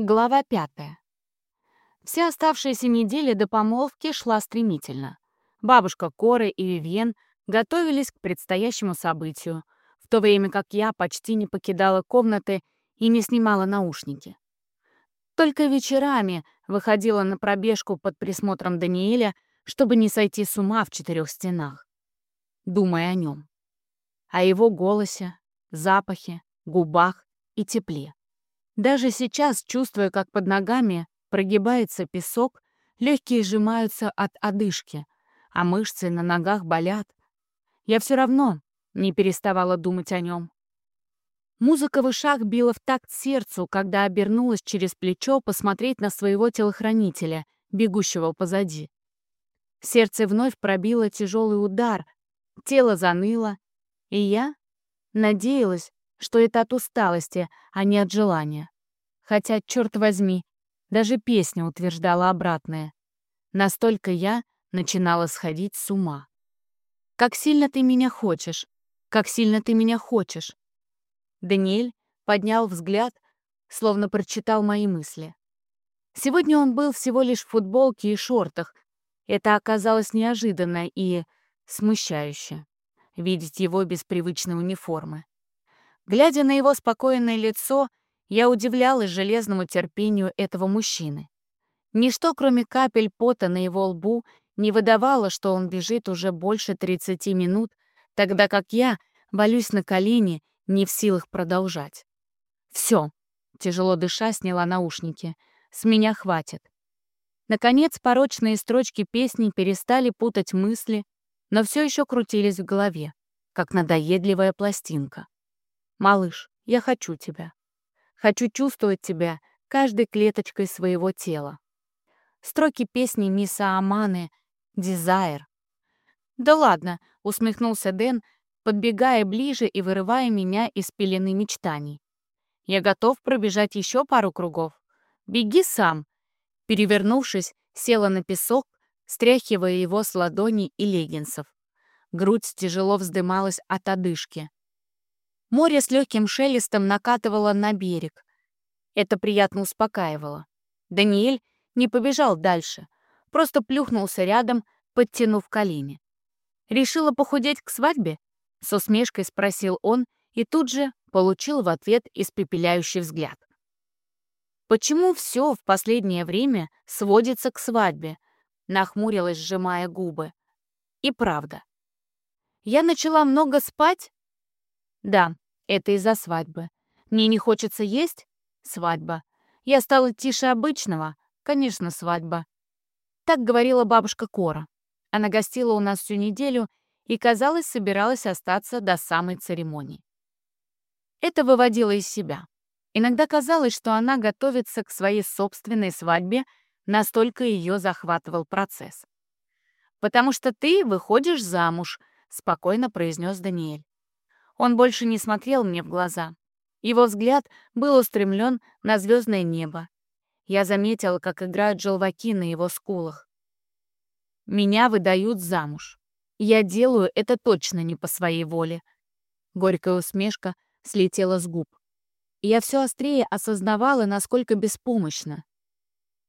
Глава пятая. Все оставшиеся недели до помолвки шла стремительно. Бабушка Коры и Вивьен готовились к предстоящему событию, в то время как я почти не покидала комнаты и не снимала наушники. Только вечерами выходила на пробежку под присмотром Даниэля, чтобы не сойти с ума в четырех стенах, думая о нем, о его голосе, запахе, губах и тепле. Даже сейчас, чувствуя, как под ногами прогибается песок, легкие сжимаются от одышки, а мышцы на ногах болят, я все равно не переставала думать о нем. Музыка в ушах била в такт сердцу, когда обернулась через плечо посмотреть на своего телохранителя, бегущего позади. Сердце вновь пробило тяжелый удар, тело заныло, и я надеялась, что это от усталости, а не от желания. Хотя, черт возьми, даже песня утверждала обратное. Настолько я начинала сходить с ума. «Как сильно ты меня хочешь! Как сильно ты меня хочешь!» Даниэль поднял взгляд, словно прочитал мои мысли. Сегодня он был всего лишь в футболке и шортах. Это оказалось неожиданно и смущающе — видеть его без привычной униформы. Глядя на его спокойное лицо, я удивлялась железному терпению этого мужчины. Ничто, кроме капель пота на его лбу, не выдавало, что он бежит уже больше 30 минут, тогда как я валюсь на колени, не в силах продолжать. Все, тяжело дыша, сняла наушники. С меня хватит. Наконец, порочные строчки песни перестали путать мысли, но все еще крутились в голове, как надоедливая пластинка. «Малыш, я хочу тебя. Хочу чувствовать тебя каждой клеточкой своего тела». Строки песни Мисса Аманы «Дизайр». «Да ладно», — усмехнулся Дэн, подбегая ближе и вырывая меня из пелены мечтаний. «Я готов пробежать еще пару кругов. Беги сам». Перевернувшись, села на песок, стряхивая его с ладоней и леггинсов. Грудь тяжело вздымалась от одышки. Море с легким шелестом накатывало на берег. Это приятно успокаивало. Даниэль не побежал дальше, просто плюхнулся рядом, подтянув колени. «Решила похудеть к свадьбе?» — с усмешкой спросил он и тут же получил в ответ испепеляющий взгляд. «Почему все в последнее время сводится к свадьбе?» — нахмурилась, сжимая губы. «И правда. Я начала много спать, да, это из-за свадьбы. Мне не хочется есть? Свадьба. Я стала тише обычного? Конечно, свадьба. Так говорила бабушка Кора. Она гостила у нас всю неделю и, казалось, собиралась остаться до самой церемонии. Это выводило из себя. Иногда казалось, что она готовится к своей собственной свадьбе, настолько ее захватывал процесс. «Потому что ты выходишь замуж», — спокойно произнес Даниэль. Он больше не смотрел мне в глаза. Его взгляд был устремлен на звездное небо. Я заметила, как играют желваки на его скулах. Меня выдают замуж. Я делаю это точно не по своей воле. Горькая усмешка слетела с губ. Я все острее осознавала, насколько беспомощна.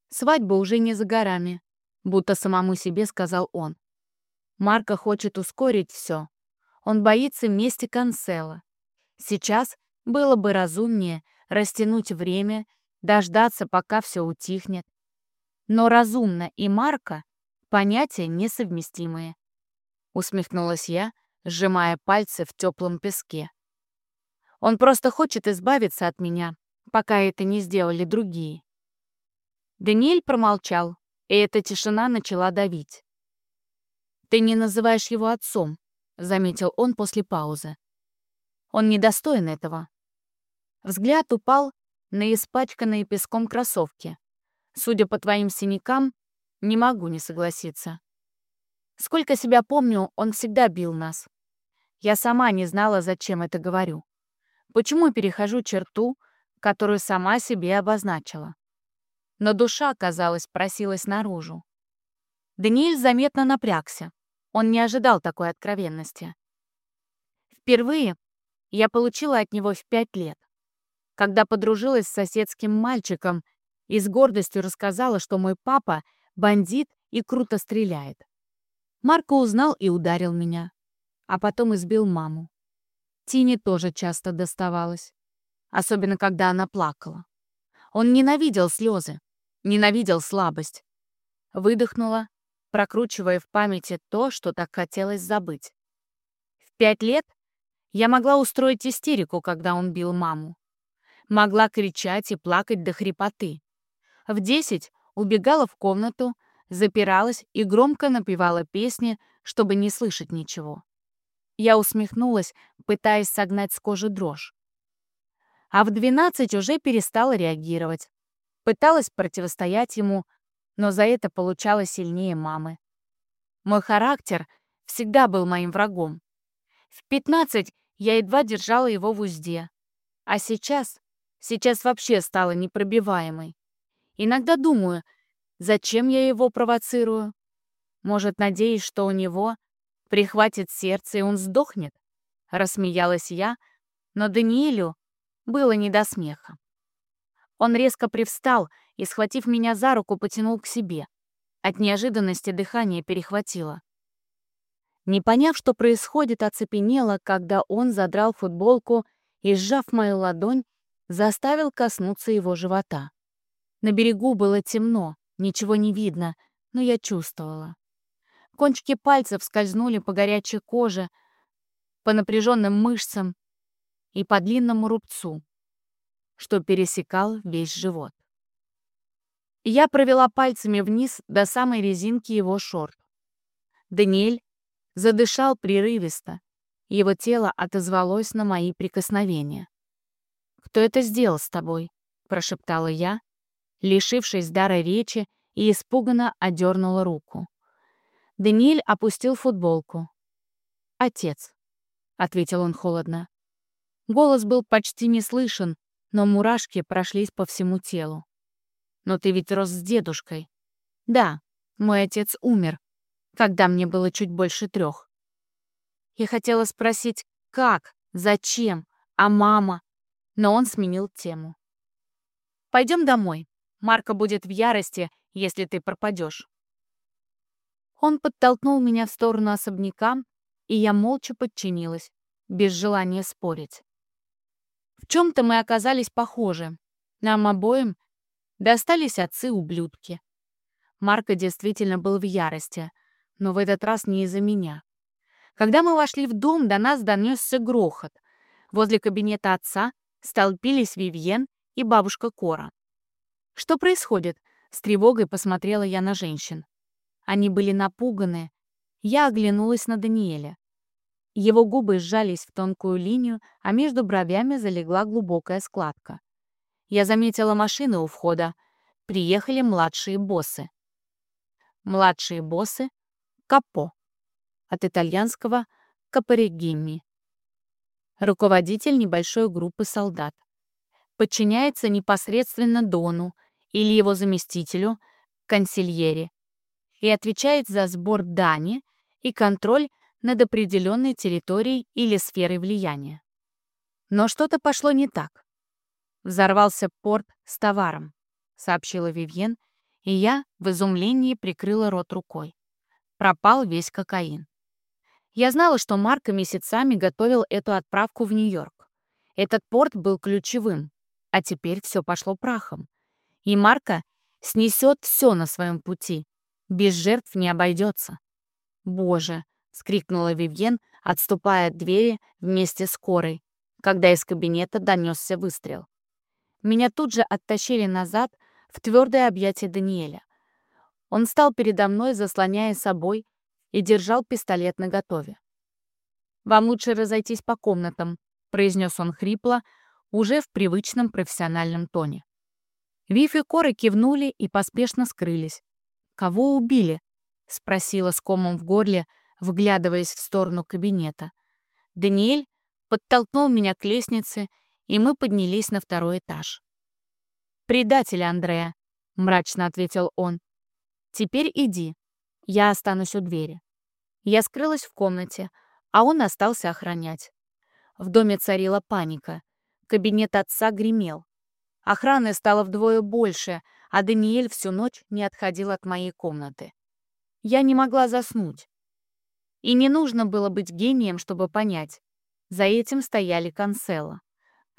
Свадьба уже не за горами, будто самому себе сказал он. Марка хочет ускорить все, он боится мести Канцела. Сейчас было бы разумнее растянуть время, дождаться, пока все утихнет. Но разумно и Марка — понятия несовместимые. Усмехнулась я, сжимая пальцы в теплом песке. Он просто хочет избавиться от меня, пока это не сделали другие. Даниэль промолчал, и эта тишина начала давить. «Ты не называешь его отцом», заметил он после паузы. Он недостоин этого. Взгляд упал на испачканные песком кроссовки. Судя по твоим синякам, не могу не согласиться. Сколько себя помню, он всегда бил нас. Я сама не знала, зачем это говорю. Почему перехожу черту, которую сама себе обозначила. Но душа, казалось, просилась наружу. Даниэль заметно напрягся. Он не ожидал такой откровенности. Впервые я получила от него в пять лет, когда подружилась с соседским мальчиком и с гордостью рассказала, что мой папа — бандит и круто стреляет. Марко узнал и ударил меня, а потом избил маму. Тине тоже часто доставалось, особенно когда она плакала. Он ненавидел слезы, ненавидел слабость. Выдохнула, прокручивая в памяти то, что так хотелось забыть. В пять лет я могла устроить истерику, когда он бил маму. Могла кричать и плакать до хрипоты. В десять убегала в комнату, запиралась и громко напевала песни, чтобы не слышать ничего. Я усмехнулась, пытаясь согнать с кожи дрожь. А в двенадцать уже перестала реагировать. Пыталась противостоять ему, но за это получала сильнее мамы. Мой характер всегда был моим врагом. В 15 я едва держала его в узде. А сейчас, сейчас вообще стала непробиваемой. Иногда думаю, зачем я его провоцирую? Может, надеюсь, что у него прихватит сердце и он сдохнет? Рассмеялась я, но Даниэлю было не до смеха. Он резко привстал и, схватив меня за руку, потянул к себе. От неожиданности дыхание перехватило. Не поняв, что происходит, оцепенела, когда он задрал футболку и, сжав мою ладонь, заставил коснуться его живота. На берегу было темно, ничего не видно, но я чувствовала. Кончики пальцев скользнули по горячей коже, по напряженным мышцам и по длинному рубцу, что пересекал весь живот. Я провела пальцами вниз до самой резинки его шорт. Даниэль задышал прерывисто. Его тело отозвалось на мои прикосновения. «Кто это сделал с тобой?» — прошептала я, лишившись дара речи и испуганно одернула руку. Даниэль опустил футболку. «Отец», — ответил он холодно. Голос был почти не слышен, но мурашки прошлись по всему телу. Но ты ведь рос с дедушкой. Да, мой отец умер, когда мне было чуть больше трех. Я хотела спросить, как, зачем, а мама, но он сменил тему. Пойдем домой. Марка будет в ярости, если ты пропадешь. Он подтолкнул меня в сторону особняка, и я молча подчинилась, без желания спорить. В чем-то мы оказались похожи. Нам обоим Достались отцы-ублюдки. Марко действительно был в ярости, но в этот раз не из-за меня. Когда мы вошли в дом, до нас донесся грохот. Возле кабинета отца столпились Вивьен и бабушка Кора. «Что происходит?» — с тревогой посмотрела я на женщин. Они были напуганы. Я оглянулась на Даниэля. Его губы сжались в тонкую линию, а между бровями залегла глубокая складка. Я заметила машины у входа. Приехали младшие боссы. Младшие боссы — капо. От итальянского «капорегимми». Руководитель небольшой группы солдат. Подчиняется непосредственно Дону или его заместителю, консильере, и отвечает за сбор дани и контроль над определенной территорией или сферой влияния. Но что-то пошло не так. «Взорвался порт с товаром», — сообщила Вивьен, и я в изумлении прикрыла рот рукой. Пропал весь кокаин. Я знала, что Марко месяцами готовил эту отправку в Нью-Йорк. Этот порт был ключевым, а теперь все пошло прахом. И Марко снесет все на своем пути. Без жертв не обойдется. «Боже!» — скрикнула Вивьен, отступая от двери вместе с Корой, когда из кабинета донесся выстрел. Меня тут же оттащили назад в твердое объятие Даниэля. Он стал передо мной, заслоняя собой, и держал пистолет наготове. «Вам лучше разойтись по комнатам», — произнес он хрипло, уже в привычном профессиональном тоне. Вив и Коры кивнули и поспешно скрылись. «Кого убили?» — спросила с комом в горле, вглядываясь в сторону кабинета. Даниэль подтолкнул меня к лестнице и мы поднялись на второй этаж. «Предатель, Андрея», — мрачно ответил он. «Теперь иди, я останусь у двери». Я скрылась в комнате, а он остался охранять. В доме царила паника. Кабинет отца гремел. Охраны стало вдвое больше, а Даниэль всю ночь не отходил от моей комнаты. Я не могла заснуть. И не нужно было быть гением, чтобы понять. За этим стояли канцела.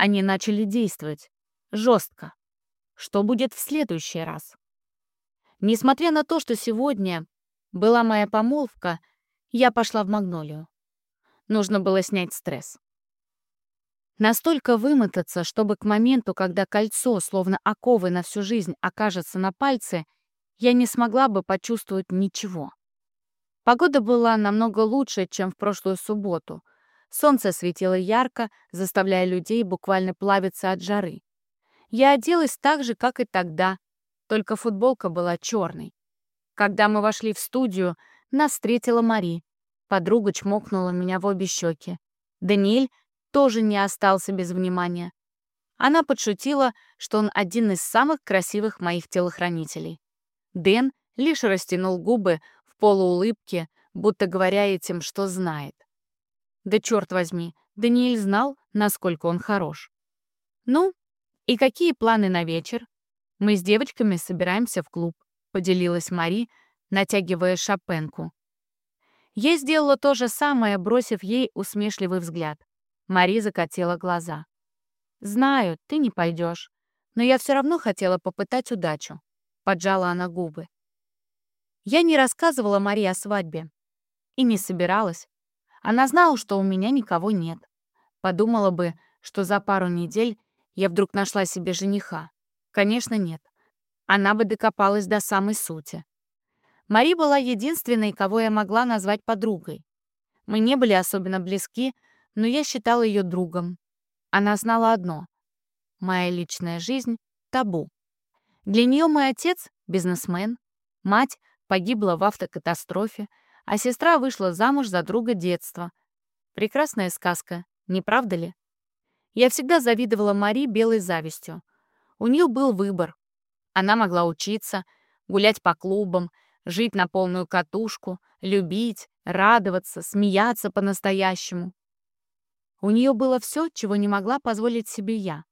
Они начали действовать. Жестко. Что будет в следующий раз? Несмотря на то, что сегодня была моя помолвка, я пошла в Магнолию. Нужно было снять стресс. Настолько вымотаться, чтобы к моменту, когда кольцо, словно оковы на всю жизнь, окажется на пальце, я не смогла бы почувствовать ничего. Погода была намного лучше, чем в прошлую субботу. Солнце светило ярко, заставляя людей буквально плавиться от жары. Я оделась так же, как и тогда, только футболка была черной. Когда мы вошли в студию, нас встретила Мари. Подруга чмокнула меня в обе щеки. Даниэль тоже не остался без внимания. Она подшутила, что он один из самых красивых моих телохранителей. Дэн лишь растянул губы в полуулыбке, будто говоря этим, что знает. Да черт возьми, Даниэль знал, насколько он хорош. «Ну, и какие планы на вечер? Мы с девочками собираемся в клуб», — поделилась Мари, натягивая шапенку. Я сделала то же самое, бросив ей усмешливый взгляд. Мари закатила глаза. «Знаю, ты не пойдешь, но я все равно хотела попытать удачу», — поджала она губы. Я не рассказывала Мари о свадьбе и не собиралась. Она знала, что у меня никого нет. Подумала бы, что за пару недель я вдруг нашла себе жениха. Конечно, нет. Она бы докопалась до самой сути. Мари была единственной, кого я могла назвать подругой. Мы не были особенно близки, но я считала ее другом. Она знала одно — моя личная жизнь — табу. Для нее мой отец — бизнесмен, мать погибла в автокатастрофе, а сестра вышла замуж за друга детства. Прекрасная сказка, не правда ли? Я всегда завидовала Мари белой завистью. У нее был выбор. Она могла учиться, гулять по клубам, жить на полную катушку, любить, радоваться, смеяться по-настоящему. У нее было все, чего не могла позволить себе я.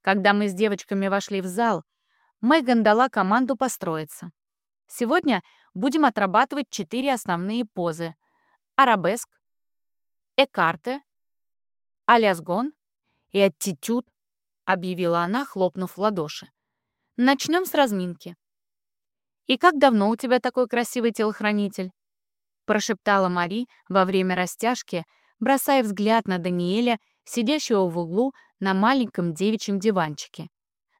Когда мы с девочками вошли в зал, Меган дала команду построиться. Сегодня будем отрабатывать четыре основные позы. Арабеск, экарте, алясгон и аттитюд, объявила она, хлопнув в ладоши. Начнем с разминки. «И как давно у тебя такой красивый телохранитель?» прошептала Мари во время растяжки, бросая взгляд на Даниэля, сидящего в углу на маленьком девичьем диванчике.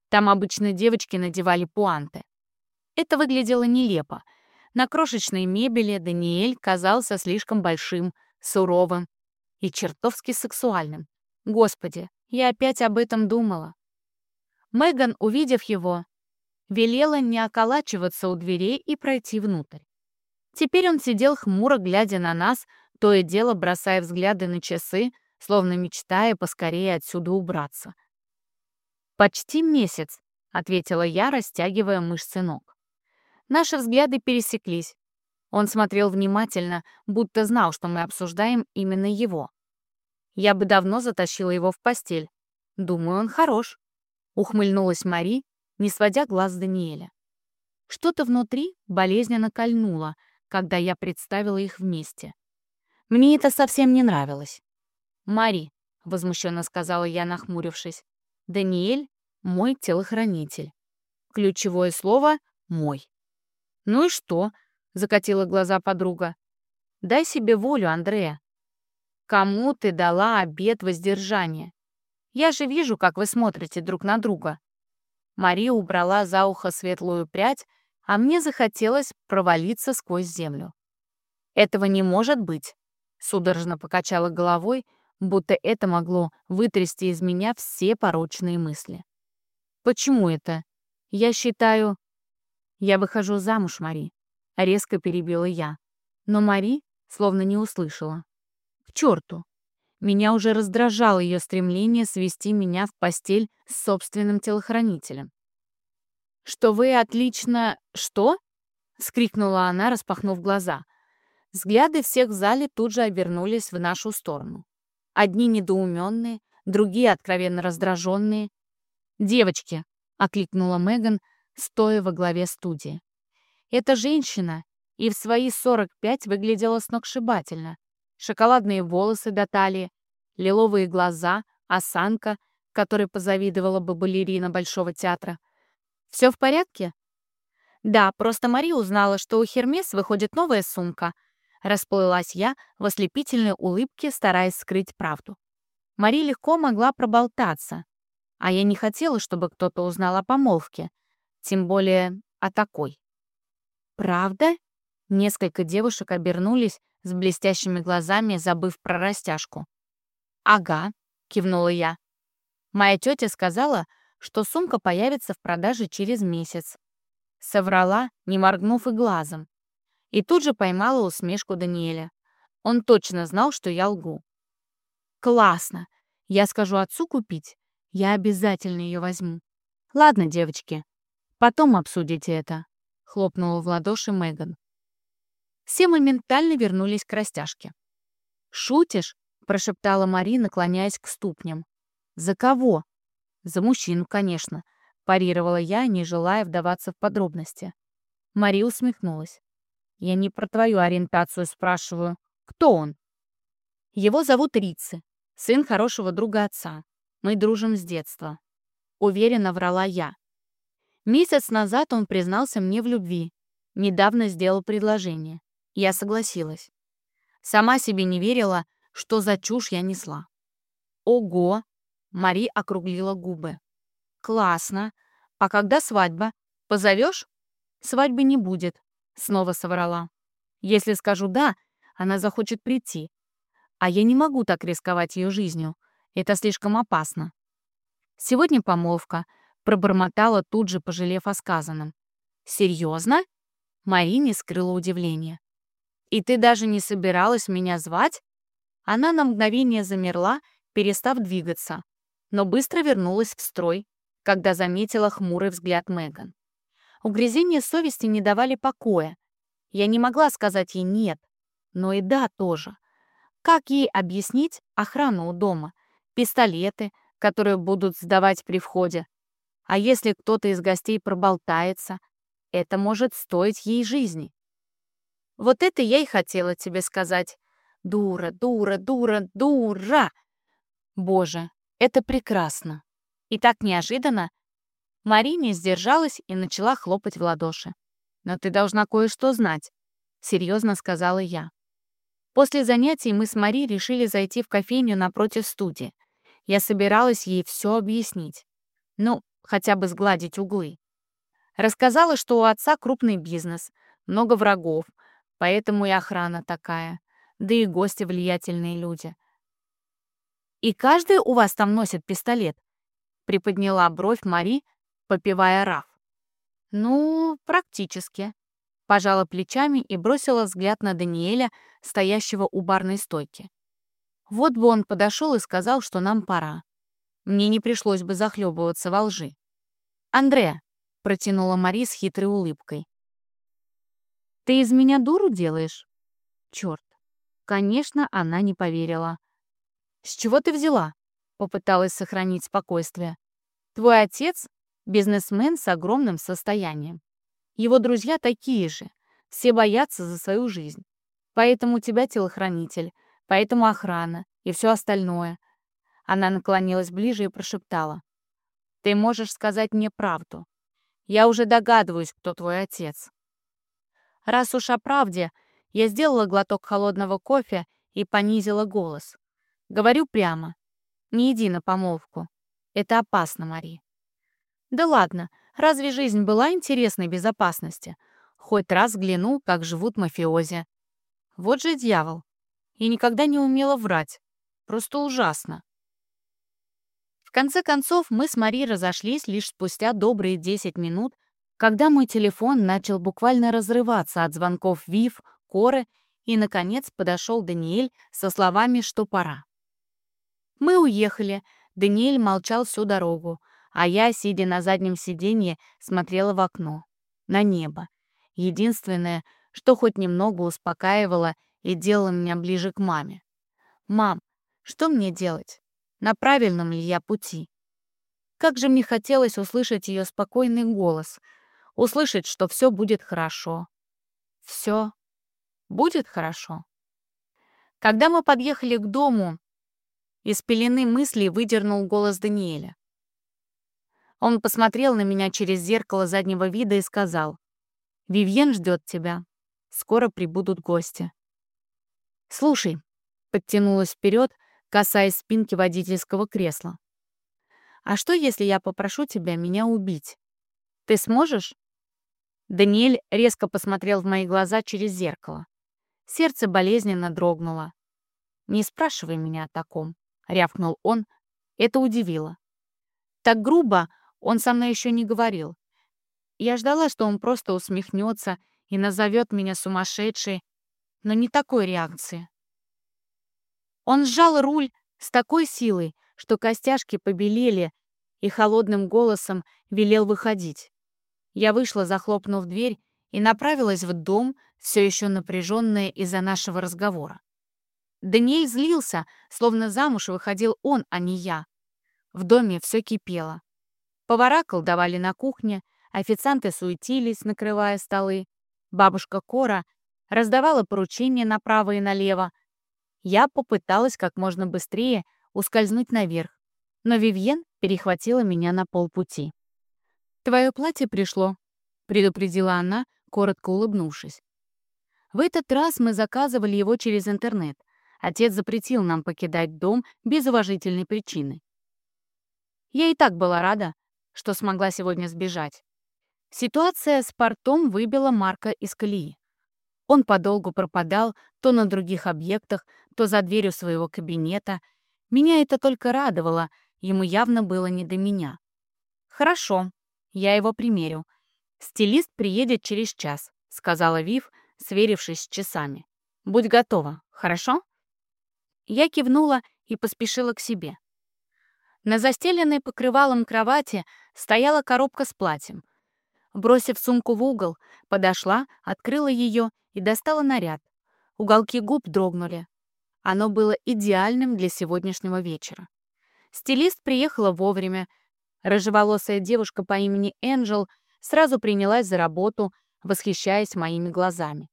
Там обычно девочки надевали пуанты. Это выглядело нелепо. На крошечной мебели Даниэль казался слишком большим, суровым и чертовски сексуальным. Господи, я опять об этом думала. Меган, увидев его, велела не околачиваться у дверей и пройти внутрь. Теперь он сидел хмуро, глядя на нас, то и дело бросая взгляды на часы, словно мечтая поскорее отсюда убраться. «Почти месяц», — ответила я, растягивая мышцы ног. Наши взгляды пересеклись. Он смотрел внимательно, будто знал, что мы обсуждаем именно его. Я бы давно затащила его в постель. Думаю, он хорош. Ухмыльнулась Мари, не сводя глаз Даниэля. Что-то внутри болезненно кольнуло, когда я представила их вместе. Мне это совсем не нравилось. «Мари», — возмущенно сказала я, нахмурившись, — «Даниэль — мой телохранитель. Ключевое слово — мой». «Ну и что?» — закатила глаза подруга. «Дай себе волю, Андрея. Кому ты дала обет воздержания? Я же вижу, как вы смотрите друг на друга. Мария убрала за ухо светлую прядь, а мне захотелось провалиться сквозь землю. «Этого не может быть», — судорожно покачала головой, будто это могло вытрясти из меня все порочные мысли. «Почему это? Я считаю...» «Я выхожу замуж, Мари», — резко перебила я. Но Мари словно не услышала. «К черту! Меня уже раздражало ее стремление свести меня в постель с собственным телохранителем. «Что вы отлично... что?» — скрикнула она, распахнув глаза. Взгляды всех в зале тут же обернулись в нашу сторону. Одни недоуменные, другие откровенно раздраженные. «Девочки!» — окликнула Меган, стоя во главе студии. Эта женщина и в свои 45 выглядела сногсшибательно. Шоколадные волосы до талии, лиловые глаза, осанка, которой позавидовала бы балерина Большого театра. «Все в порядке?» «Да, просто Мари узнала, что у Хермес выходит новая сумка». Расплылась я в ослепительной улыбке, стараясь скрыть правду. Мари легко могла проболтаться, а я не хотела, чтобы кто-то узнал о помолвке, тем более о такой. «Правда?» Несколько девушек обернулись с блестящими глазами, забыв про растяжку. «Ага», — кивнула я. «Моя тетя сказала, что сумка появится в продаже через месяц. Соврала, не моргнув и глазом. И тут же поймала усмешку Даниэля. Он точно знал, что я лгу. «Классно! Я скажу отцу купить. Я обязательно ее возьму. Ладно, девочки, потом обсудите это», — хлопнула в ладоши Меган. Все моментально вернулись к растяжке. «Шутишь?» — прошептала Мари, наклоняясь к ступням. «За кого?» «За мужчину, конечно парировала я, не желая вдаваться в подробности. Мари усмехнулась. «Я не про твою ориентацию спрашиваю. Кто он?» «Его зовут Рицы, сын хорошего друга отца. Мы дружим с детства». Уверенно врала я. Месяц назад он признался мне в любви. Недавно сделал предложение. Я согласилась. Сама себе не верила, что за чушь я несла. «Ого!» — Мари округлила губы. «Классно. А когда свадьба? Позовешь?» «Свадьбы не будет», — снова соврала. «Если скажу «да», она захочет прийти. А я не могу так рисковать ее жизнью. Это слишком опасно». «Сегодня помолвка», — пробормотала тут же, пожалев о сказанном. «Серьезно?» Марине скрыла удивление. «И ты даже не собиралась меня звать?» Она на мгновение замерла, перестав двигаться, но быстро вернулась в строй, когда заметила хмурый взгляд Меган. Угрызения совести не давали покоя. Я не могла сказать ей «нет», но и «да» тоже. Как ей объяснить охрану у дома? Пистолеты, которые будут сдавать при входе. А если кто-то из гостей проболтается, это может стоить ей жизни. Вот это я и хотела тебе сказать. Дура, дура, дура, дура! Боже, это прекрасно. И так неожиданно Мари не сдержалась и начала хлопать в ладоши. «Но ты должна кое-что знать», — серьезно сказала я. После занятий мы с Мари решили зайти в кофейню напротив студии. Я собиралась ей все объяснить. Ну, хотя бы сгладить углы. Рассказала, что у отца крупный бизнес, много врагов, поэтому и охрана такая, да и гости влиятельные люди. «И каждый у вас там носит пистолет?» приподняла бровь Мари, попивая раф. «Ну, практически», — пожала плечами и бросила взгляд на Даниэля, стоящего у барной стойки. Вот бы он подошел и сказал, что нам пора. Мне не пришлось бы захлебываться во лжи. «Андре», — протянула Мари с хитрой улыбкой. «Ты из меня дуру делаешь?» Черт, конечно, она не поверила. «С чего ты взяла?» Попыталась сохранить спокойствие. Твой отец — бизнесмен с огромным состоянием. Его друзья такие же. Все боятся за свою жизнь. Поэтому у тебя телохранитель, поэтому охрана и все остальное. Она наклонилась ближе и прошептала. Ты можешь сказать мне правду. Я уже догадываюсь, кто твой отец. Раз уж о правде, я сделала глоток холодного кофе и понизила голос. Говорю прямо, не иди на помолвку. Это опасно, Мари. Да ладно, разве жизнь была интересной безопасности? Хоть раз взглянул, как живут мафиози. Вот же дьявол. И никогда не умела врать. Просто ужасно. Конце концов, мы с Мари разошлись лишь спустя добрые 10 минут, когда мой телефон начал буквально разрываться от звонков Вив, Коры, и, наконец, подошел Даниэль со словами, что пора. Мы уехали. Даниэль молчал всю дорогу, а я, сидя на заднем сиденье, смотрела в окно. На небо. Единственное, что хоть немного успокаивало и делало меня ближе к маме. «Мам, что мне делать? На правильном ли я пути?» Как же мне хотелось услышать ее спокойный голос, услышать, что все будет хорошо. Все будет хорошо. Когда мы подъехали к дому, из пелены мыслей выдернул голос Даниэля. Он посмотрел на меня через зеркало заднего вида и сказал, «Вивьен ждет тебя. Скоро прибудут гости». «Слушай», — подтянулась вперед, касаясь спинки водительского кресла. «А что, если я попрошу тебя меня убить? Ты сможешь?» Даниэль резко посмотрел в мои глаза через зеркало. Сердце болезненно дрогнуло. «Не спрашивай меня о таком», — рявкнул он. Это удивило. Так грубо он со мной еще не говорил. Я ждала, что он просто усмехнется и назовет меня сумасшедшей, но не такой реакции. Он сжал руль с такой силой, что костяшки побелели, и холодным голосом велел выходить. Я вышла, захлопнув дверь, и направилась в дом, все еще напряженная из-за нашего разговора. Даниэль злился, словно замуж выходил он, а не я. В доме все кипело. Повара колдовали на кухне, официанты суетились, накрывая столы. Бабушка Кора раздавала поручения направо и налево. Я попыталась как можно быстрее ускользнуть наверх, но Вивьен перехватила меня на полпути. «Твое платье пришло», — предупредила она, коротко улыбнувшись. В этот раз мы заказывали его через интернет. Отец запретил нам покидать дом без уважительной причины. Я и так была рада, что смогла сегодня сбежать. Ситуация с портом выбила Марка из колеи. Он подолгу пропадал то на других объектах, то за дверью своего кабинета. Меня это только радовало, ему явно было не до меня. «Хорошо, я его примерю. Стилист приедет через час», — сказала Вив, сверившись с часами. «Будь готова, хорошо?» Я кивнула и поспешила к себе. На застеленной покрывалом кровати стояла коробка с платьем. Бросив сумку в угол, подошла, открыла ее и достала наряд. Уголки губ дрогнули. Оно было идеальным для сегодняшнего вечера. Стилист приехала вовремя. Рыжеволосая девушка по имени Энджел сразу принялась за работу, восхищаясь моими глазами.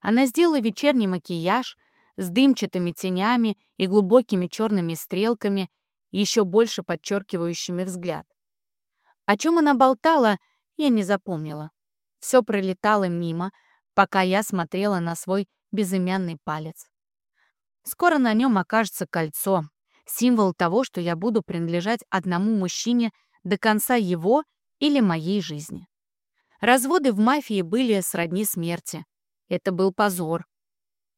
Она сделала вечерний макияж с дымчатыми тенями и глубокими черными стрелками еще больше подчеркивающими взгляд. О чем она болтала, я не запомнила. Все пролетало мимо, пока я смотрела на свой безымянный палец. Скоро на нем окажется кольцо, символ того, что я буду принадлежать одному мужчине до конца его или моей жизни. Разводы в мафии были сродни смерти. Это был позор.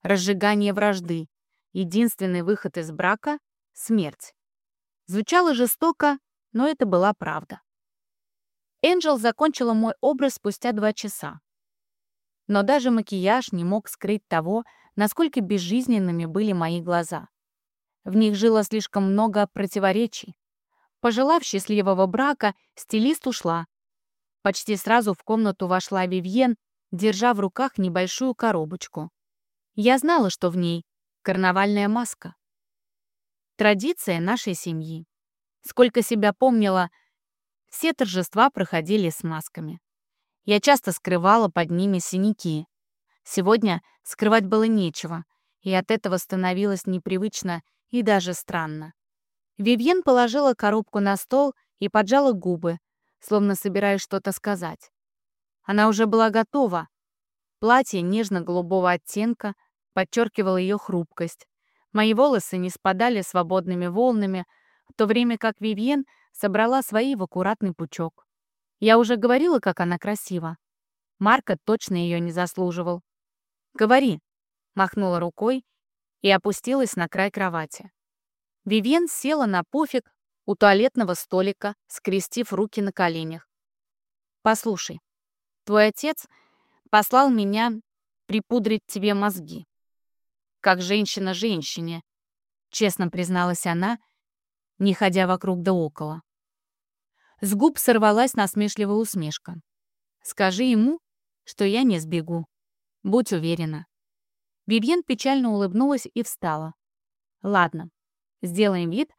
Разжигание вражды. Единственный выход из брака — смерть. Звучало жестоко, но это была правда. Энджел закончила мой образ спустя два часа. Но даже макияж не мог скрыть того, насколько безжизненными были мои глаза. В них жило слишком много противоречий. Пожелав счастливого брака, стилист ушла. Почти сразу в комнату вошла Вивьен, держа в руках небольшую коробочку. Я знала, что в ней карнавальная маска. Традиция нашей семьи. Сколько себя помнила, все торжества проходили с масками. Я часто скрывала под ними синяки. Сегодня скрывать было нечего, и от этого становилось непривычно и даже странно. Вивьен положила коробку на стол и поджала губы, словно собираясь что-то сказать. Она уже была готова. Платье нежно-голубого оттенка подчеркивало ее хрупкость, Мои волосы не спадали свободными волнами, в то время как Вивьен собрала свои в аккуратный пучок. Я уже говорила, как она красива. Марка точно ее не заслуживал. «Говори», — махнула рукой и опустилась на край кровати. Вивьен села на пуфик у туалетного столика, скрестив руки на коленях. «Послушай, твой отец послал меня припудрить тебе мозги как женщина женщине», — честно призналась она, не ходя вокруг да около. С губ сорвалась насмешливая усмешка. «Скажи ему, что я не сбегу. Будь уверена». Вивьен печально улыбнулась и встала. «Ладно, сделаем вид,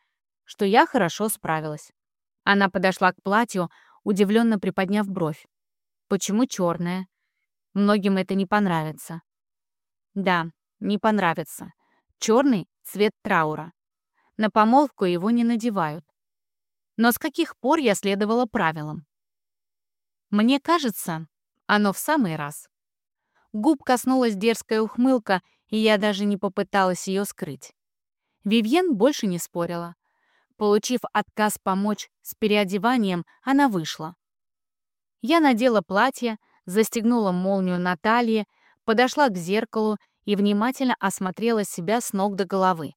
что я хорошо справилась. Она подошла к платью, удивленно приподняв бровь. Почему черное? Многим это не понравится. Да, не понравится. Черный — цвет траура. На помолвку его не надевают. Но с каких пор я следовала правилам? Мне кажется, оно в самый раз. Губ коснулась дерзкая ухмылка, и я даже не попыталась ее скрыть. Вивьен больше не спорила. Получив отказ помочь с переодеванием, она вышла. Я надела платье, застегнула молнию на талии, подошла к зеркалу и внимательно осмотрела себя с ног до головы.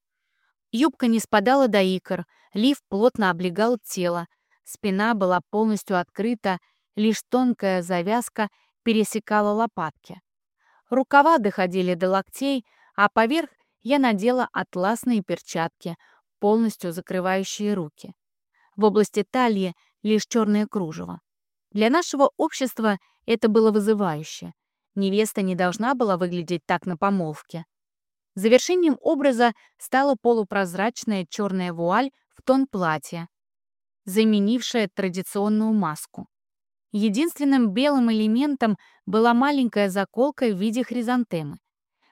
Юбка не спадала до икр, лиф плотно облегал тело, спина была полностью открыта, лишь тонкая завязка пересекала лопатки. Рукава доходили до локтей, а поверх я надела атласные перчатки, полностью закрывающие руки. В области талии лишь черное кружево. Для нашего общества это было вызывающе. Невеста не должна была выглядеть так на помолвке. Завершением образа стала полупрозрачная черная вуаль в тон платья, заменившая традиционную маску. Единственным белым элементом была маленькая заколка в виде хризантемы.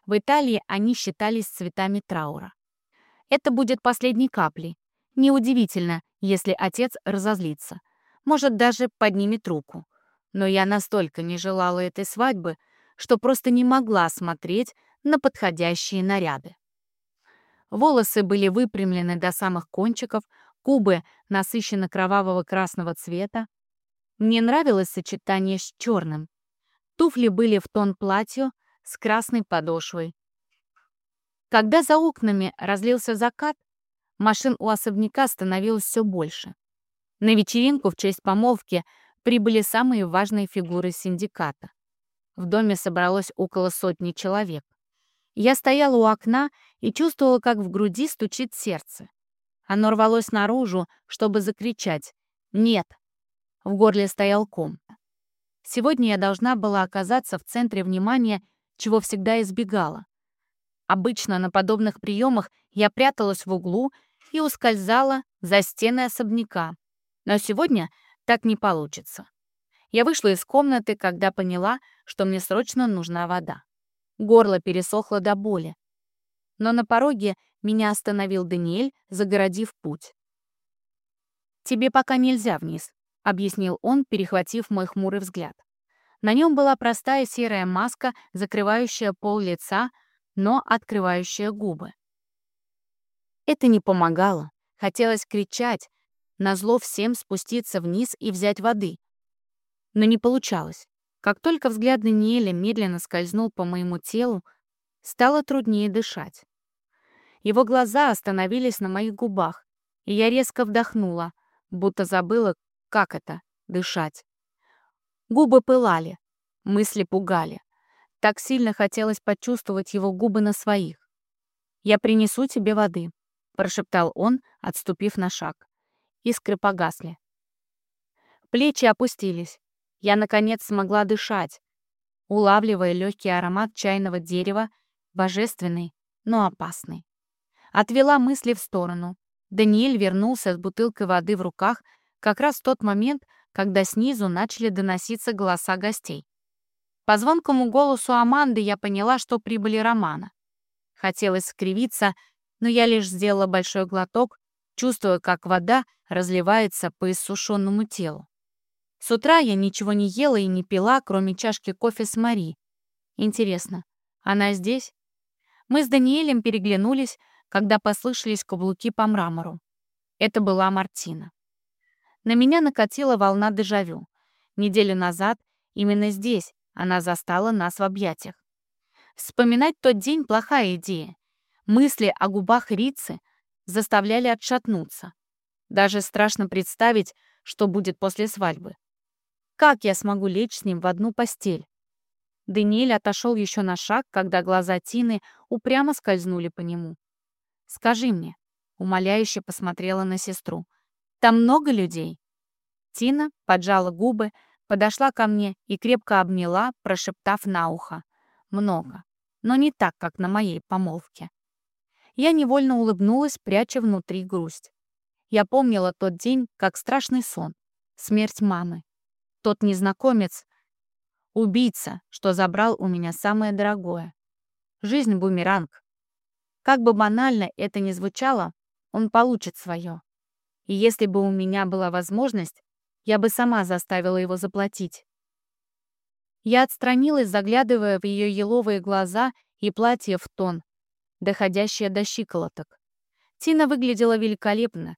В Италии они считались цветами траура. Это будет последней каплей. Неудивительно, если отец разозлится. Может, даже поднимет руку. Но я настолько не желала этой свадьбы, что просто не могла смотреть на подходящие наряды. Волосы были выпрямлены до самых кончиков, губы насыщенно кровавого красного цвета. Мне нравилось сочетание с черным. Туфли были в тон платью с красной подошвой. Когда за окнами разлился закат, машин у особняка становилось все больше. На вечеринку в честь помолвки прибыли самые важные фигуры синдиката. В доме собралось около сотни человек. Я стояла у окна и чувствовала, как в груди стучит сердце. Оно рвалось наружу, чтобы закричать «Нет!». В горле стоял ком. Сегодня я должна была оказаться в центре внимания, чего всегда избегала. Обычно на подобных приемах я пряталась в углу и ускользала за стены особняка. Но сегодня так не получится. Я вышла из комнаты, когда поняла, что мне срочно нужна вода. Горло пересохло до боли. Но на пороге меня остановил Даниэль, загородив путь. «Тебе пока нельзя вниз», — объяснил он, перехватив мой хмурый взгляд. На нем была простая серая маска, закрывающая пол лица, но открывающая губы. Это не помогало. Хотелось кричать, назло всем спуститься вниз и взять воды. Но не получалось. Как только взгляд Даниэля медленно скользнул по моему телу, стало труднее дышать. Его глаза остановились на моих губах, и я резко вдохнула, будто забыла, как это — дышать. Губы пылали, мысли пугали. Так сильно хотелось почувствовать его губы на своих. «Я принесу тебе воды», — прошептал он, отступив на шаг. Искры погасли. Плечи опустились. Я, наконец, смогла дышать, улавливая легкий аромат чайного дерева, божественный, но опасный. Отвела мысли в сторону. Даниэль вернулся с бутылкой воды в руках как раз в тот момент, когда снизу начали доноситься голоса гостей. По звонкому голосу Аманды я поняла, что прибыли Романа. Хотелось скривиться, но я лишь сделала большой глоток, чувствуя, как вода разливается по иссушенному телу. С утра я ничего не ела и не пила, кроме чашки кофе с Мари. Интересно, она здесь? Мы с Даниэлем переглянулись, когда послышались каблуки по мрамору. Это была Мартина. На меня накатила волна дежавю. Неделю назад, именно здесь, она застала нас в объятиях. Вспоминать тот день — плохая идея. Мысли о губах Рицы заставляли отшатнуться. Даже страшно представить, что будет после свадьбы. Как я смогу лечь с ним в одну постель? Даниэль отошел еще на шаг, когда глаза Тины упрямо скользнули по нему. «Скажи мне», — умоляюще посмотрела на сестру, — «там много людей?» Тина поджала губы, подошла ко мне и крепко обняла, прошептав на ухо. «Много, но не так, как на моей помолвке». Я невольно улыбнулась, пряча внутри грусть. Я помнила тот день как страшный сон. Смерть мамы. Тот незнакомец — убийца, что забрал у меня самое дорогое. Жизнь — бумеранг. Как бы банально это ни звучало, он получит свое. И если бы у меня была возможность, я бы сама заставила его заплатить. Я отстранилась, заглядывая в ее еловые глаза и платье в тон, доходящее до щиколоток. Тина выглядела великолепно.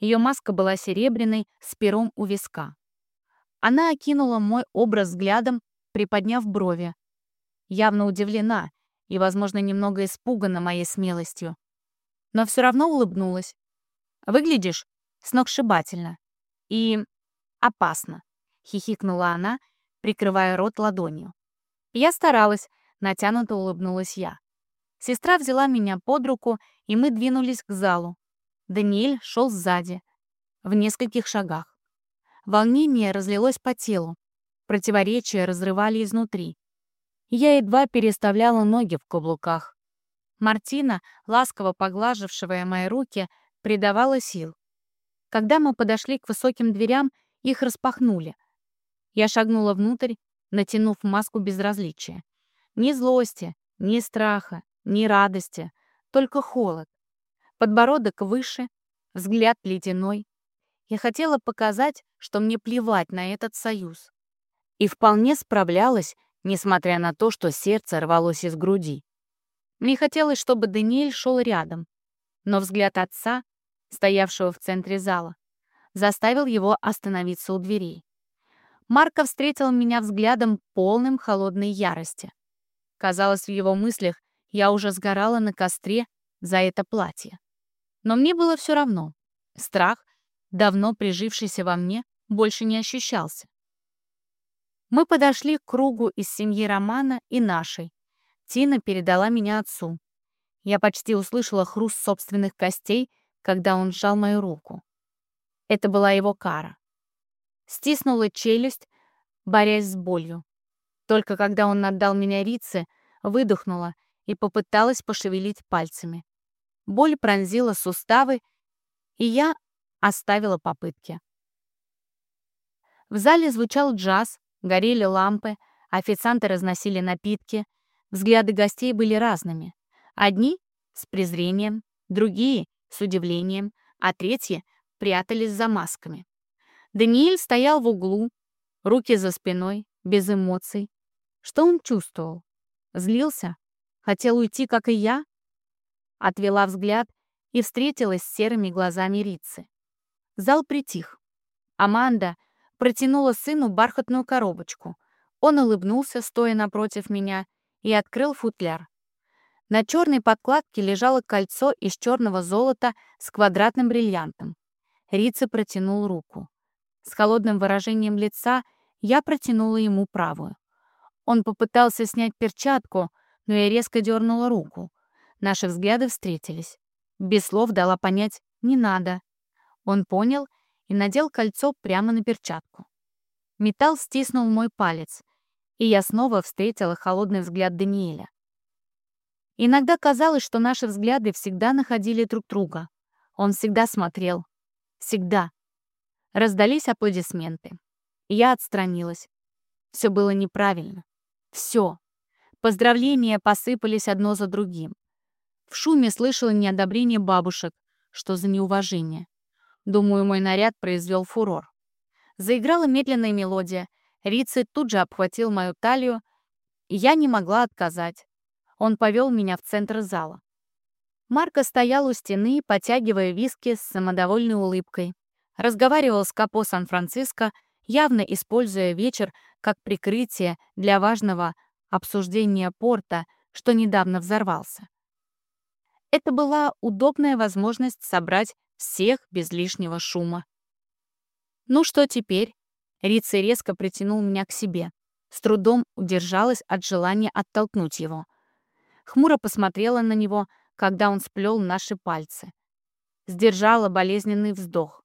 Ее маска была серебряной, с пером у виска. Она окинула мой образ взглядом, приподняв брови. Явно удивлена и, возможно, немного испугана моей смелостью. Но все равно улыбнулась. «Выглядишь сногсшибательно. И опасно», — хихикнула она, прикрывая рот ладонью. Я старалась, натянуто улыбнулась я. Сестра взяла меня под руку, и мы двинулись к залу. Даниэль шел сзади, в нескольких шагах. Волнение разлилось по телу. Противоречия разрывали изнутри. Я едва переставляла ноги в каблуках. Мартина, ласково поглажившая мои руки, придавала сил. Когда мы подошли к высоким дверям, их распахнули. Я шагнула внутрь, натянув маску безразличия. Ни злости, ни страха, ни радости, только холод. Подбородок выше, взгляд ледяной. Я хотела показать, что мне плевать на этот союз. И вполне справлялась, несмотря на то, что сердце рвалось из груди. Мне хотелось, чтобы Даниэль шел рядом, но взгляд отца, стоявшего в центре зала, заставил его остановиться у дверей. Марко встретил меня взглядом полным холодной ярости. Казалось, в его мыслях я уже сгорала на костре за это платье. Но мне было все равно. Страх, давно прижившийся во мне, больше не ощущался. Мы подошли к кругу из семьи Романа и нашей. Тина передала меня отцу. Я почти услышала хруст собственных костей, когда он сжал мою руку. Это была его кара. Стиснула челюсть, борясь с болью. Только когда он отдал меня Рице, выдохнула и попыталась пошевелить пальцами. Боль пронзила суставы, и я оставила попытки. В зале звучал джаз, горели лампы, официанты разносили напитки. Взгляды гостей были разными. Одни — с презрением, другие — с удивлением, а третьи прятались за масками. Даниэль стоял в углу, руки за спиной, без эмоций. Что он чувствовал? Злился? Хотел уйти, как и я? Отвела взгляд и встретилась с серыми глазами Рицы. Зал притих. Аманда протянула сыну бархатную коробочку. Он улыбнулся, стоя напротив меня, и открыл футляр. На черной подкладке лежало кольцо из черного золота с квадратным бриллиантом. Рица протянул руку. С холодным выражением лица я протянула ему правую. Он попытался снять перчатку, но я резко дернула руку. Наши взгляды встретились. Без слов дала понять «не надо». Он понял и надел кольцо прямо на перчатку. Металл стиснул мой палец, и я снова встретила холодный взгляд Даниэля. Иногда казалось, что наши взгляды всегда находили друг друга. Он всегда смотрел. Всегда. Раздались аплодисменты. Я отстранилась. Все было неправильно. Все. Поздравления посыпались одно за другим. В шуме слышала неодобрение бабушек. Что за неуважение? Думаю, мой наряд произвел фурор. Заиграла медленная мелодия. Рици тут же обхватил мою талию, я не могла отказать. Он повел меня в центр зала. Марко стоял у стены, потягивая виски с самодовольной улыбкой. Разговаривал с Капо Сан-Франциско, явно используя вечер как прикрытие для важного обсуждения порта, что недавно взорвался. Это была удобная возможность собрать всех без лишнего шума. «Ну что теперь?» Рица резко притянул меня к себе. С трудом удержалась от желания оттолкнуть его. Хмуро посмотрела на него, когда он сплел наши пальцы. Сдержала болезненный вздох.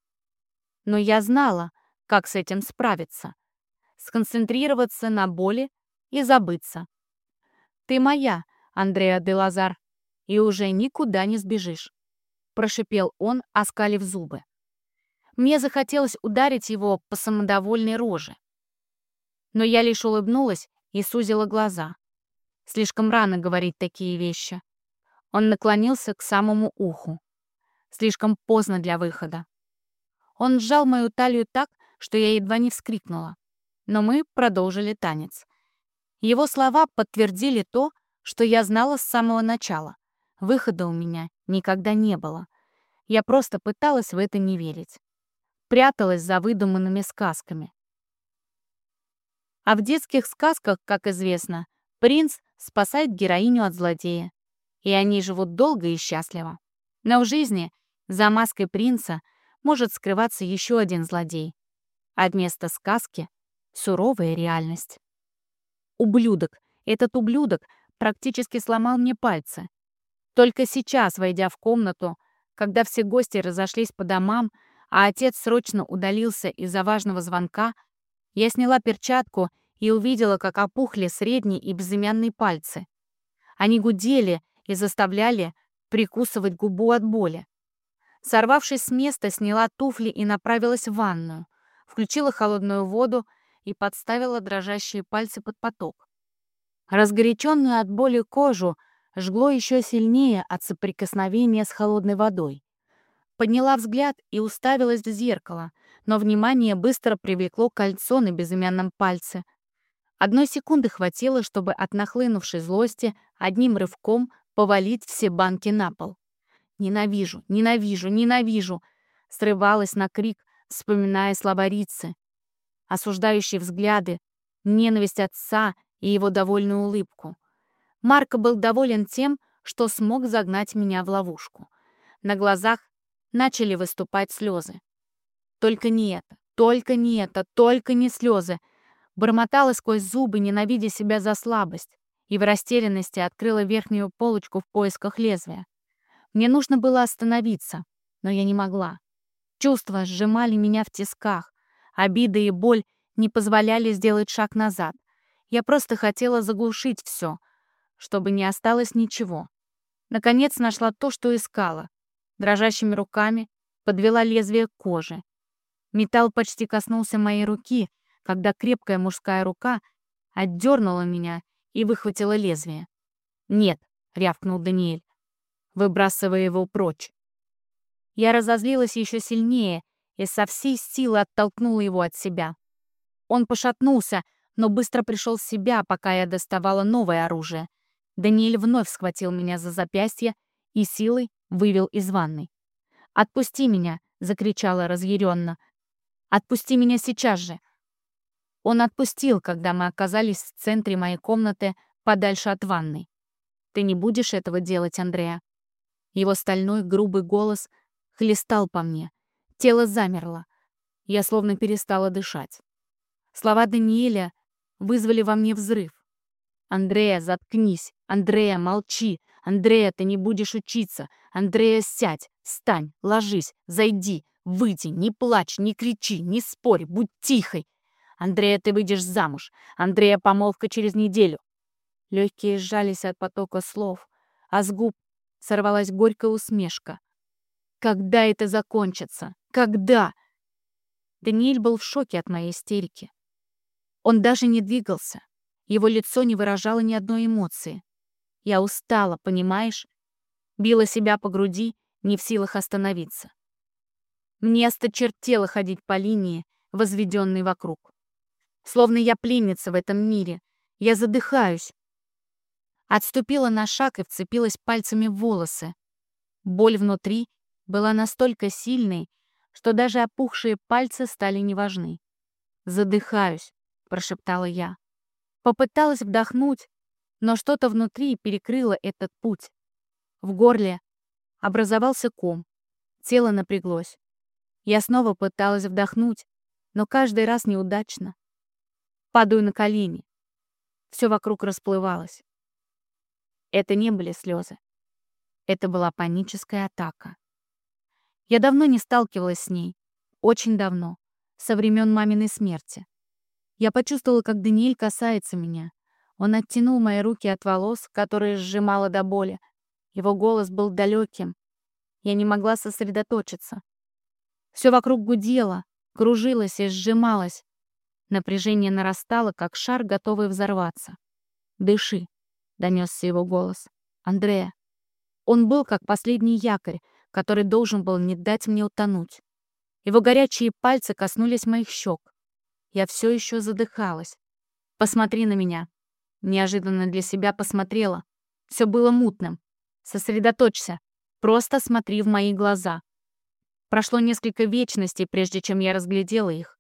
Но я знала, как с этим справиться. Сконцентрироваться на боли и забыться. «Ты моя, Андреа де Лазар, и уже никуда не сбежишь», — прошипел он, оскалив зубы. Мне захотелось ударить его по самодовольной роже. Но я лишь улыбнулась и сузила глаза. Слишком рано говорить такие вещи. Он наклонился к самому уху. Слишком поздно для выхода. Он сжал мою талию так, что я едва не вскрикнула. Но мы продолжили танец. Его слова подтвердили то, что я знала с самого начала. Выхода у меня никогда не было. Я просто пыталась в это не верить. Пряталась за выдуманными сказками. А в детских сказках, как известно, принц спасает героиню от злодея. И они живут долго и счастливо. Но в жизни за маской принца может скрываться еще один злодей. А вместо сказки — суровая реальность. Ублюдок. Этот ублюдок практически сломал мне пальцы. Только сейчас, войдя в комнату, когда все гости разошлись по домам, а отец срочно удалился из-за важного звонка, я сняла перчатку и увидела, как опухли средние и безымянные пальцы. Они гудели и заставляли прикусывать губу от боли. Сорвавшись с места, сняла туфли и направилась в ванную, включила холодную воду и подставила дрожащие пальцы под поток. Разгоряченную от боли кожу жгло еще сильнее от соприкосновения с холодной водой. Подняла взгляд и уставилась в зеркало, но внимание быстро привлекло кольцо на безымянном пальце. Одной секунды хватило, чтобы от нахлынувшей злости одним рывком повалить все банки на пол. «Ненавижу, ненавижу, ненавижу!» Срывалась на крик, вспоминая слова Рицы. Осуждающие взгляды, ненависть отца и его довольную улыбку. Марко был доволен тем, что смог загнать меня в ловушку. На глазах начали выступать слезы. Только не это, только не это, только не слезы. Бормотала сквозь зубы, ненавидя себя за слабость, и в растерянности открыла верхнюю полочку в поисках лезвия. Мне нужно было остановиться, но я не могла. Чувства сжимали меня в тисках. Обида и боль не позволяли сделать шаг назад. Я просто хотела заглушить все, чтобы не осталось ничего. Наконец нашла то, что искала. Дрожащими руками подвела лезвие к коже. Металл почти коснулся моей руки, когда крепкая мужская рука отдернула меня и выхватила лезвие. «Нет», — рявкнул Даниэль, выбрасывая его прочь. Я разозлилась еще сильнее и со всей силы оттолкнула его от себя. Он пошатнулся, но быстро пришел в себя, пока я доставала новое оружие. Даниэль вновь схватил меня за запястье и силой вывел из ванной. «Отпусти меня!» — закричала разъяренно. «Отпусти меня сейчас же!» Он отпустил, когда мы оказались в центре моей комнаты, подальше от ванной. «Ты не будешь этого делать, Андреа?» Его стальной грубый голос хлестал по мне. Тело замерло. Я словно перестала дышать. Слова Даниэля вызвали во мне взрыв. «Андрея, заткнись! Андрея, молчи! Андрея, ты не будешь учиться! Андрея, сядь! Встань! Ложись! Зайди! Выйди! Не плачь! Не кричи! Не спорь! Будь тихой! Андрея, ты выйдешь замуж! Андрея, помолвка через неделю!» Легкие сжались от потока слов, а с губ сорвалась горькая усмешка. «Когда это закончится? Когда?» Даниэль был в шоке от моей истерики. Он даже не двигался. Его лицо не выражало ни одной эмоции. Я устала, понимаешь? Била себя по груди, не в силах остановиться. Мне осточертело ходить по линии, возведенной вокруг. Словно я пленница в этом мире. Я задыхаюсь. Отступила на шаг и вцепилась пальцами в волосы. Боль внутри была настолько сильной, что даже опухшие пальцы стали неважны. Задыхаюсь прошептала я. Попыталась вдохнуть, но что-то внутри перекрыло этот путь. В горле образовался ком. Тело напряглось. Я снова пыталась вдохнуть, но каждый раз неудачно. Падаю на колени. Все вокруг расплывалось. Это не были слезы. Это была паническая атака. Я давно не сталкивалась с ней. Очень давно. Со времен маминой смерти. Я почувствовала, как Даниэль касается меня. Он оттянул мои руки от волос, которые сжимала до боли. Его голос был далеким. Я не могла сосредоточиться. Все вокруг гудело, кружилось и сжималось. Напряжение нарастало, как шар, готовый взорваться. «Дыши», — донесся его голос. «Андрея». Он был как последний якорь, который должен был не дать мне утонуть. Его горячие пальцы коснулись моих щек. Я все еще задыхалась. «Посмотри на меня». Неожиданно для себя посмотрела. Все было мутным. Сосредоточься. Просто смотри в мои глаза. Прошло несколько вечностей, прежде чем я разглядела их.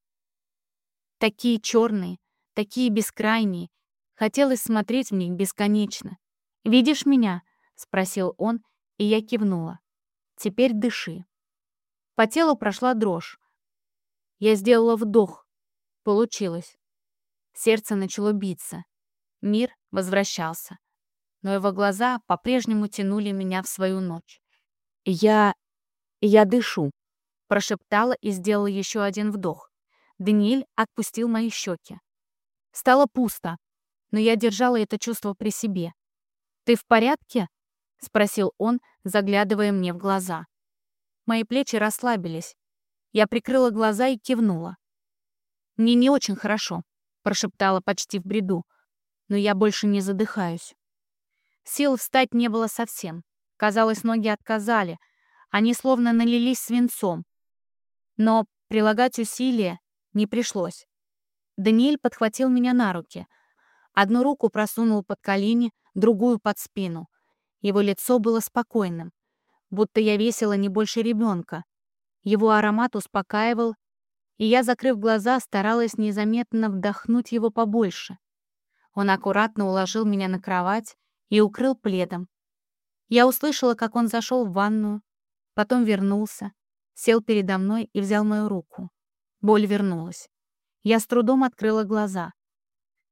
Такие черные, такие бескрайние. Хотелось смотреть в них бесконечно. «Видишь меня?» — спросил он, и я кивнула. «Теперь дыши». По телу прошла дрожь. Я сделала вдох. Получилось. Сердце начало биться. Мир возвращался. Но его глаза по-прежнему тянули меня в свою ночь. «Я... я дышу», — прошептала и сделала еще один вдох. Даниэль отпустил мои щеки. Стало пусто, но я держала это чувство при себе. «Ты в порядке?» — спросил он, заглядывая мне в глаза. Мои плечи расслабились. Я прикрыла глаза и кивнула. «Мне не очень хорошо», — прошептала почти в бреду, «но я больше не задыхаюсь». Сил встать не было совсем. Казалось, ноги отказали. Они словно налились свинцом. Но прилагать усилия не пришлось. Даниэль подхватил меня на руки. Одну руку просунул под колени, другую под спину. Его лицо было спокойным будто я весила не больше ребенка. Его аромат успокаивал, и я, закрыв глаза, старалась незаметно вдохнуть его побольше. Он аккуратно уложил меня на кровать и укрыл пледом. Я услышала, как он зашел в ванную, потом вернулся, сел передо мной и взял мою руку. Боль вернулась. Я с трудом открыла глаза.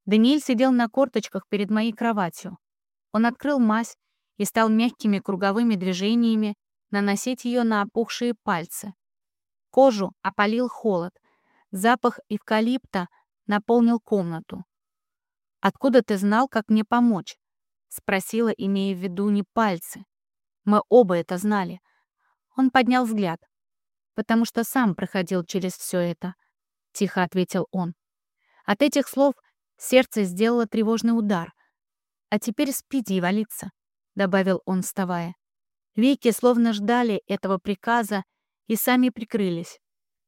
Даниэль сидел на корточках перед моей кроватью. Он открыл мазь и стал мягкими круговыми движениями наносить ее на опухшие пальцы. Кожу опалил холод. Запах эвкалипта наполнил комнату. «Откуда ты знал, как мне помочь?» — спросила, имея в виду не пальцы. Мы оба это знали. Он поднял взгляд. «Потому что сам проходил через все это», — тихо ответил он. От этих слов сердце сделало тревожный удар. «А теперь спиди и валиться. — добавил он, вставая. Веки словно ждали этого приказа и сами прикрылись.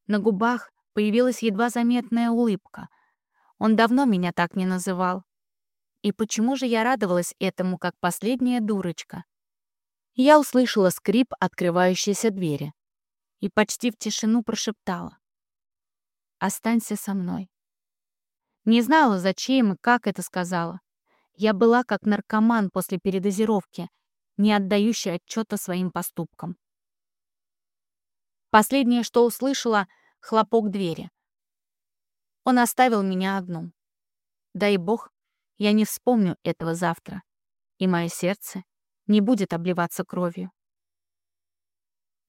На губах появилась едва заметная улыбка. Он давно меня так не называл. И почему же я радовалась этому, как последняя дурочка? Я услышала скрип открывающейся двери и почти в тишину прошептала. «Останься со мной». Не знала, зачем и как это сказала. Я была как наркоман после передозировки, не отдающий отчета своим поступкам. Последнее, что услышала — хлопок двери. Он оставил меня одну. Дай бог, я не вспомню этого завтра, и мое сердце не будет обливаться кровью.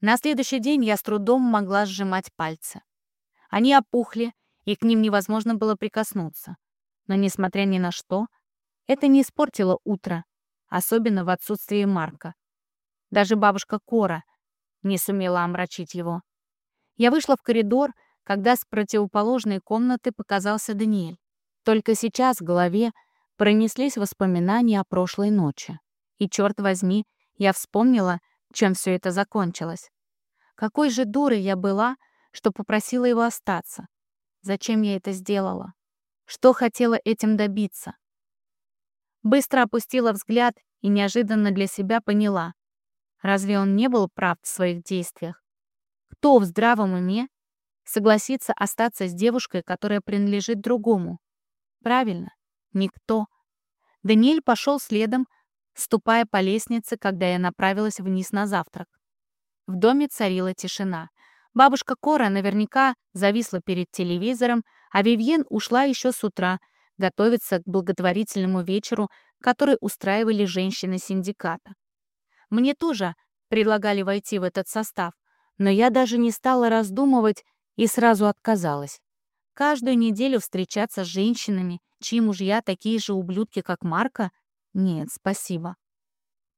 На следующий день я с трудом могла сжимать пальцы. Они опухли, и к ним невозможно было прикоснуться. Но, несмотря ни на что, это не испортило утро, особенно в отсутствии Марка. Даже бабушка Кора не сумела омрачить его. Я вышла в коридор, когда с противоположной комнаты показался Даниэль. Только сейчас в голове пронеслись воспоминания о прошлой ночи. И, черт возьми, я вспомнила, чем все это закончилось. Какой же дурой я была, что попросила его остаться. Зачем я это сделала? Что хотела этим добиться? Быстро опустила взгляд и неожиданно для себя поняла. Разве он не был прав в своих действиях? Кто в здравом уме согласится остаться с девушкой, которая принадлежит другому? Правильно, никто. Даниэль пошел следом, ступая по лестнице, когда я направилась вниз на завтрак. В доме царила тишина. Бабушка Кора наверняка зависла перед телевизором, а Вивьен ушла еще с утра — готовиться к благотворительному вечеру, который устраивали женщины синдиката. Мне тоже предлагали войти в этот состав, но я даже не стала раздумывать и сразу отказалась. Каждую неделю встречаться с женщинами, чьи мужья такие же ублюдки, как Марка? Нет, спасибо.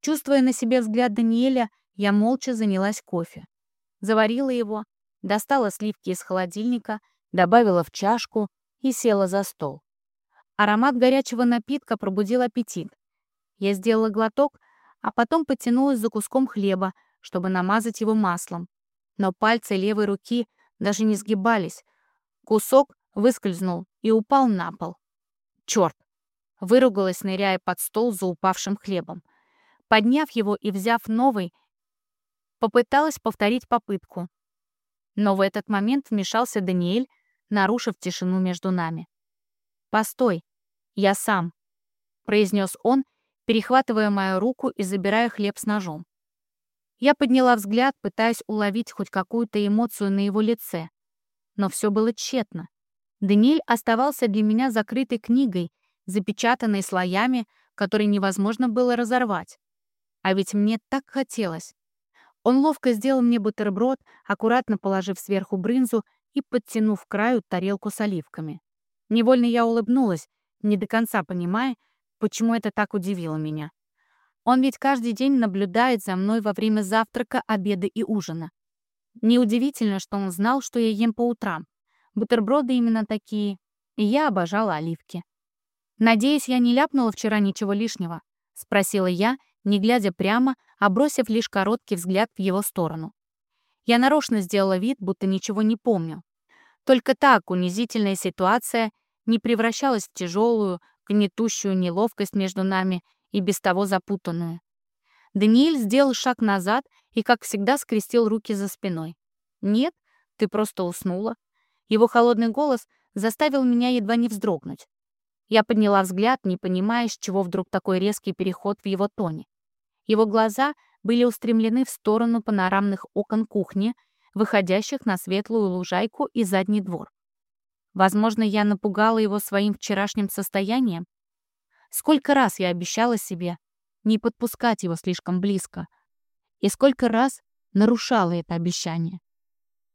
Чувствуя на себе взгляд Даниэля, я молча занялась кофе. Заварила его, достала сливки из холодильника, добавила в чашку и села за стол. Аромат горячего напитка пробудил аппетит. Я сделала глоток, а потом потянулась за куском хлеба, чтобы намазать его маслом. Но пальцы левой руки даже не сгибались. Кусок выскользнул и упал на пол. Черт! Выругалась, ныряя под стол за упавшим хлебом. Подняв его и взяв новый, попыталась повторить попытку. Но в этот момент вмешался Даниэль, нарушив тишину между нами. «Постой, я сам», — произнес он, перехватывая мою руку и забирая хлеб с ножом. Я подняла взгляд, пытаясь уловить хоть какую-то эмоцию на его лице. Но все было тщетно. Даниэль оставался для меня закрытой книгой, запечатанной слоями, которые невозможно было разорвать. А ведь мне так хотелось. Он ловко сделал мне бутерброд, аккуратно положив сверху брынзу и подтянув к краю тарелку с оливками. Невольно я улыбнулась, не до конца понимая, почему это так удивило меня. Он ведь каждый день наблюдает за мной во время завтрака, обеда и ужина. Неудивительно, что он знал, что я ем по утрам. Бутерброды именно такие, и я обожала оливки. «Надеюсь, я не ляпнула вчера ничего лишнего?» — спросила я, не глядя прямо, а бросив лишь короткий взгляд в его сторону. Я нарочно сделала вид, будто ничего не помню. Только так унизительная ситуация не превращалась в тяжелую, гнетущую неловкость между нами и без того запутанную. Даниэль сделал шаг назад и, как всегда, скрестил руки за спиной. «Нет, ты просто уснула». Его холодный голос заставил меня едва не вздрогнуть. Я подняла взгляд, не понимая, с чего вдруг такой резкий переход в его тоне. Его глаза были устремлены в сторону панорамных окон кухни, выходящих на светлую лужайку и задний двор. Возможно, я напугала его своим вчерашним состоянием. Сколько раз я обещала себе не подпускать его слишком близко, и сколько раз нарушала это обещание.